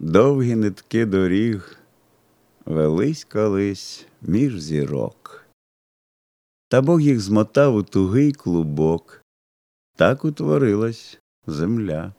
довгі нитки доріг велись колись між зірок. Та Бог їх змотав у тугий клубок, так утворилась земля.